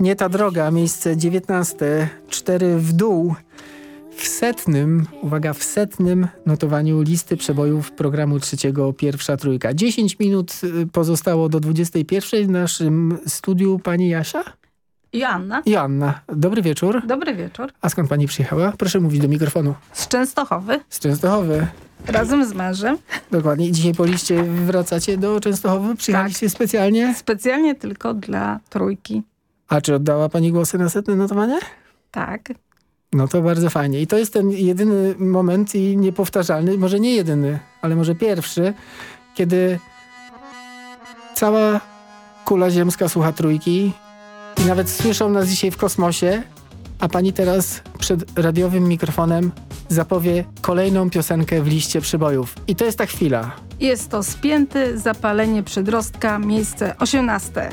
Speaker 11: nie ta droga, miejsce 19, 4 w dół. W setnym, uwaga, w setnym notowaniu listy przebojów programu trzeciego Pierwsza Trójka. 10 minut y, pozostało do 21 w naszym studiu pani Jasia?
Speaker 36: Joanna.
Speaker 11: Joanna, dobry wieczór.
Speaker 36: Dobry wieczór.
Speaker 11: A skąd pani przyjechała? Proszę mówić do mikrofonu.
Speaker 36: Z Częstochowy.
Speaker 11: Z Częstochowy.
Speaker 36: Razem z mężem.
Speaker 11: Dokładnie. Dzisiaj po liście wracacie do Częstochowy? Przyjechaliście specjalnie?
Speaker 36: Specjalnie tylko dla trójki.
Speaker 11: A czy oddała pani głosy na setne notowanie?
Speaker 36: Tak.
Speaker 11: No to bardzo fajnie. I to jest ten jedyny moment i niepowtarzalny, może nie jedyny, ale może pierwszy, kiedy cała kula ziemska słucha trójki i nawet słyszą nas dzisiaj w kosmosie, a pani teraz przed radiowym mikrofonem zapowie kolejną piosenkę w liście przybojów. I to jest ta chwila.
Speaker 36: Jest to spięty, zapalenie przedrostka, miejsce 18.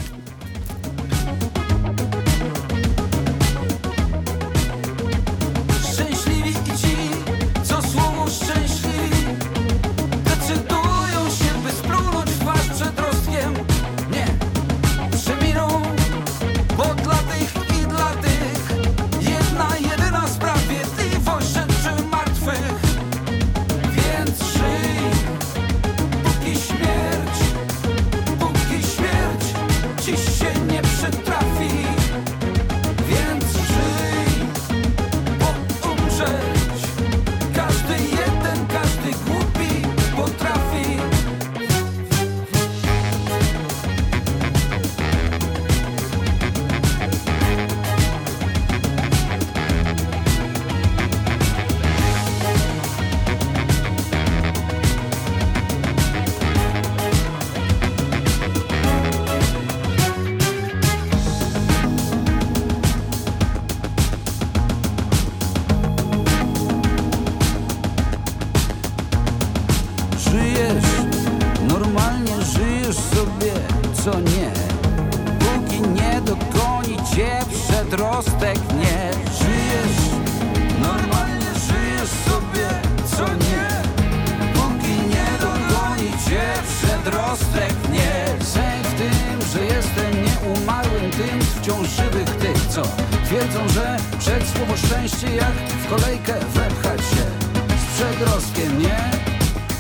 Speaker 34: Twierdzą, że przed słowo szczęście jak w kolejkę wepchać się Z przedrostkiem, nie?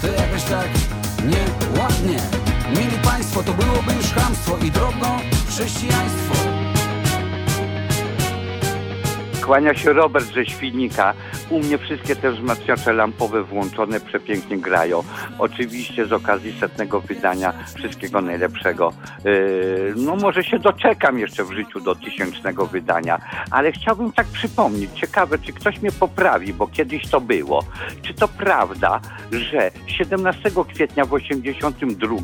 Speaker 34: to jakoś tak nieładnie. Mili Państwo, to byłoby już chamstwo i drobno chrześcijaństwo.
Speaker 37: Kłania się Robert ze Świdnika. U mnie wszystkie te wzmacniacze lampowe włączone przepięknie grają. Oczywiście z okazji setnego wydania wszystkiego najlepszego. Yy, no może się doczekam jeszcze w życiu do tysięcznego wydania, ale chciałbym tak przypomnieć. Ciekawe, czy ktoś mnie poprawi, bo kiedyś to było. Czy to prawda, że 17 kwietnia w 82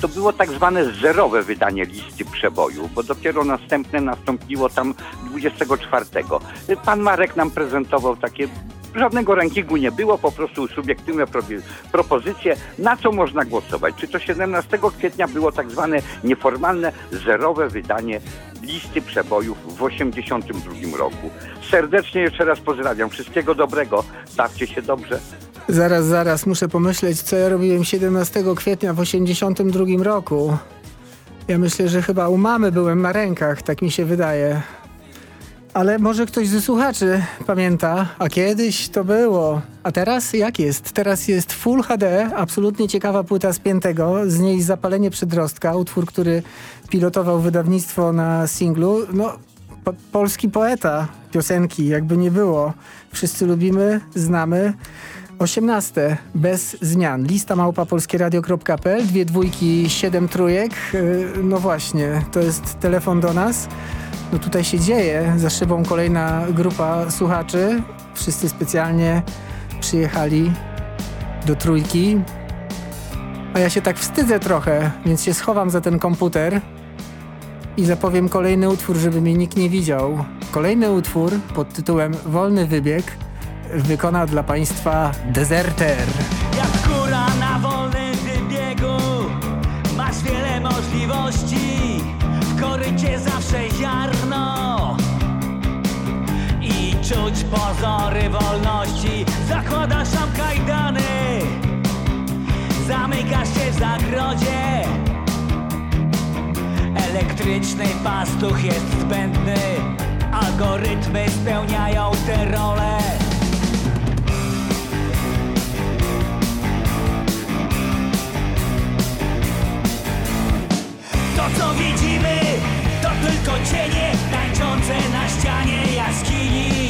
Speaker 37: to było tak zwane zerowe wydanie listy przeboju, bo dopiero następne nastąpiło tam 24. Pan Marek nam prezentował takie Żadnego rankingu nie było, po prostu subiektywne pro- propozycje, na co można głosować. Czy to 17 kwietnia było tak zwane nieformalne, zerowe wydanie listy przebojów w 82 roku. Serdecznie jeszcze raz pozdrawiam. Wszystkiego dobrego. Bawcie się dobrze.
Speaker 11: Zaraz, zaraz, muszę pomyśleć, co ja robiłem 17 kwietnia w 82 roku. Ja myślę, że chyba u mamy byłem na rękach, tak mi się wydaje. Ale może ktoś ze słuchaczy pamięta, a kiedyś to było. A teraz jak jest? Teraz jest Full HD, absolutnie ciekawa płyta spiętego, z niej Zapalenie Przedrostka, utwór, który pilotował wydawnictwo na singlu. No, po, polski poeta piosenki, jakby nie było. Wszyscy lubimy, znamy. 18. Bez zmian. Lista małpa polskieradio.pl. Dwie dwójki, siedem trójek. Yy, No właśnie, to jest telefon do nas. No tutaj się dzieje. Za szybą kolejna grupa słuchaczy. Wszyscy specjalnie przyjechali do trójki. A ja się tak wstydzę trochę, więc się schowam za ten komputer i zapowiem kolejny utwór, żeby mnie nikt nie widział. Kolejny utwór pod tytułem Wolny Wybieg wykona dla Państwa Deserter.
Speaker 38: Pozory wolności Zakładasz tam kajdany. Zamykasz się w zagrodzie. Elektryczny pastuch jest zbędny. Algorytmy spełniają tę rolę To co widzimy, to tylko cienie tańczące na ścianie jaskini.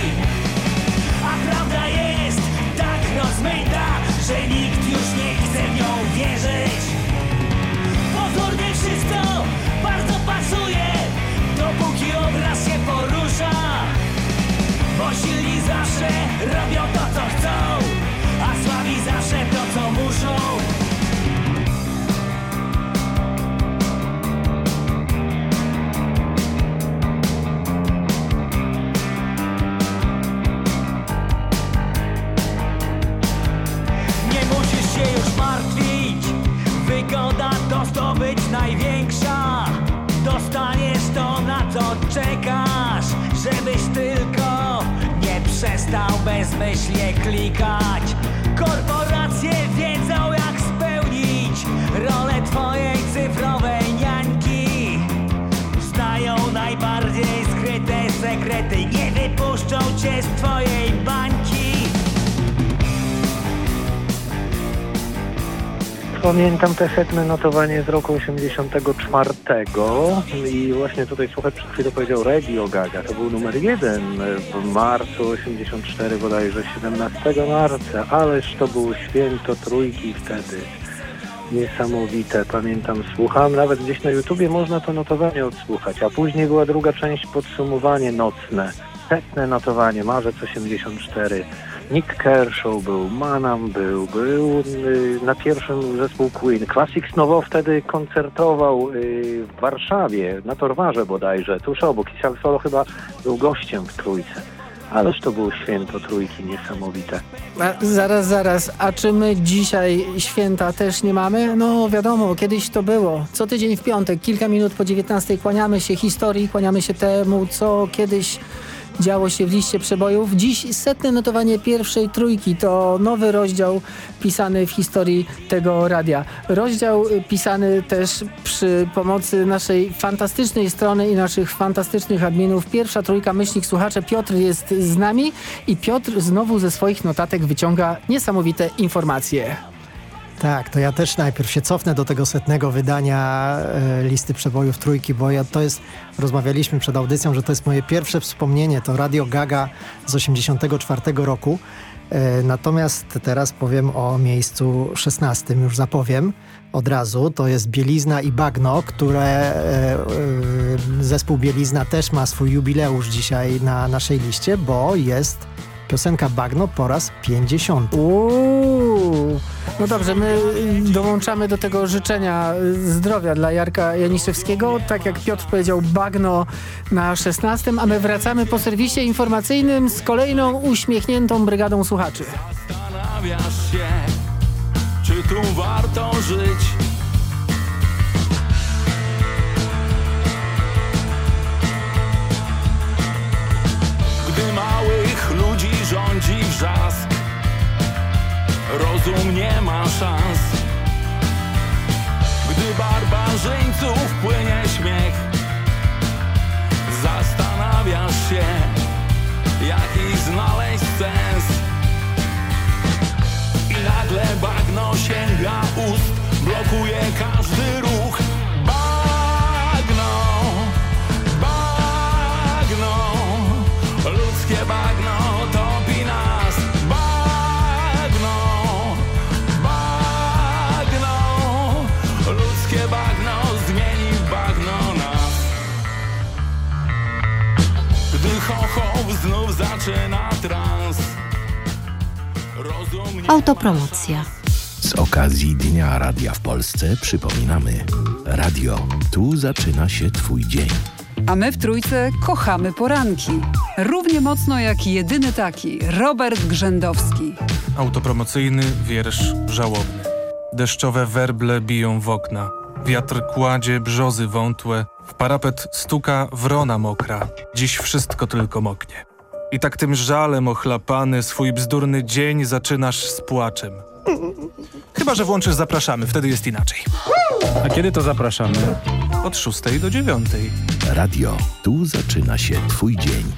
Speaker 38: jest największa Dostaniesz to na co czekasz Żebyś tylko nie przestał bezmyślnie klikać. Korporacje wiedzą jak spełnić Rolę twojej cyfrowej niańki. Znają najbardziej skryte sekrety Nie wypuszczą cię z twojej
Speaker 39: Pamiętam te setne notowanie z roku 84 i właśnie tutaj słuchacz przed chwilą powiedział Radio Gaga. To był numer jeden w marcu 84 bodajże 17 marca. Ależ to było święto trójki wtedy. Niesamowite, pamiętam, słucham, nawet gdzieś na YouTubie można to notowanie odsłuchać, a później była druga część podsumowanie nocne. Setne notowanie, marzec 84. Nick Kershaw był, Manam był, był y, na pierwszym zespół Queen. Classics Nowo wtedy koncertował y, w Warszawie, na Torwarze bodajże, tuż obok. I Solo chyba był gościem w Trójce. Ależ to było święto Trójki niesamowite.
Speaker 11: A, zaraz, zaraz. A czy my dzisiaj święta też nie mamy? No wiadomo, kiedyś to było. Co tydzień w piątek, kilka minut po 19 kłaniamy się historii, kłaniamy się temu, co kiedyś działo się w liście przebojów. Dziś setne notowanie pierwszej trójki to nowy rozdział pisany w historii tego radia. Rozdział y, pisany też przy pomocy naszej fantastycznej strony i naszych fantastycznych adminów. Pierwsza trójka myślnik słuchacze Piotr jest z nami i Piotr znowu ze swoich notatek wyciąga niesamowite informacje.
Speaker 22: Tak, to ja też najpierw się cofnę do tego setnego wydania e, listy przebojów trójki, bo ja to jest, rozmawialiśmy przed audycją, że to jest moje pierwsze wspomnienie, to Radio Gaga z 84 roku. E, natomiast teraz powiem o miejscu 16, już zapowiem od razu. To jest Bielizna i Bagno, które e, zespół Bielizna też ma swój jubileusz dzisiaj na naszej liście, bo jest piosenka Bagno po raz 50.
Speaker 11: Uuu. No dobrze, my dołączamy do tego życzenia zdrowia dla Jarka Janiszewskiego. Tak jak Piotr powiedział, bagno na 16, a my wracamy po serwisie informacyjnym z kolejną uśmiechniętą brygadą słuchaczy.
Speaker 40: Zastanawiasz się, czy tu warto żyć? Rządzi wrzask, rozum nie ma szans. Gdy barbarzyńców płynie śmiech, zastanawiasz się, jaki znaleźć sens. I nagle bagno sięga ust, blokuje każdy ruch. Bagno, bagno, ludzkie bagno znów zaczyna trans.
Speaker 16: Autopromocja.
Speaker 8: Z okazji Dnia Radia w Polsce przypominamy. Radio, tu zaczyna się Twój dzień.
Speaker 41: A my w trójce kochamy poranki. Równie mocno jak jedyny taki, Robert Grzędowski.
Speaker 42: Autopromocyjny wiersz żałobny. Deszczowe werble biją w okna. Wiatr kładzie brzozy wątłe. W parapet stuka wrona mokra. Dziś wszystko tylko moknie. I tak tym żalem ochlapany swój bzdurny dzień zaczynasz z płaczem. Chyba, że włączysz zapraszamy, wtedy jest inaczej.
Speaker 43: A kiedy to zapraszamy?
Speaker 42: Od 6 do 9.
Speaker 8: Radio, tu zaczyna się Twój dzień.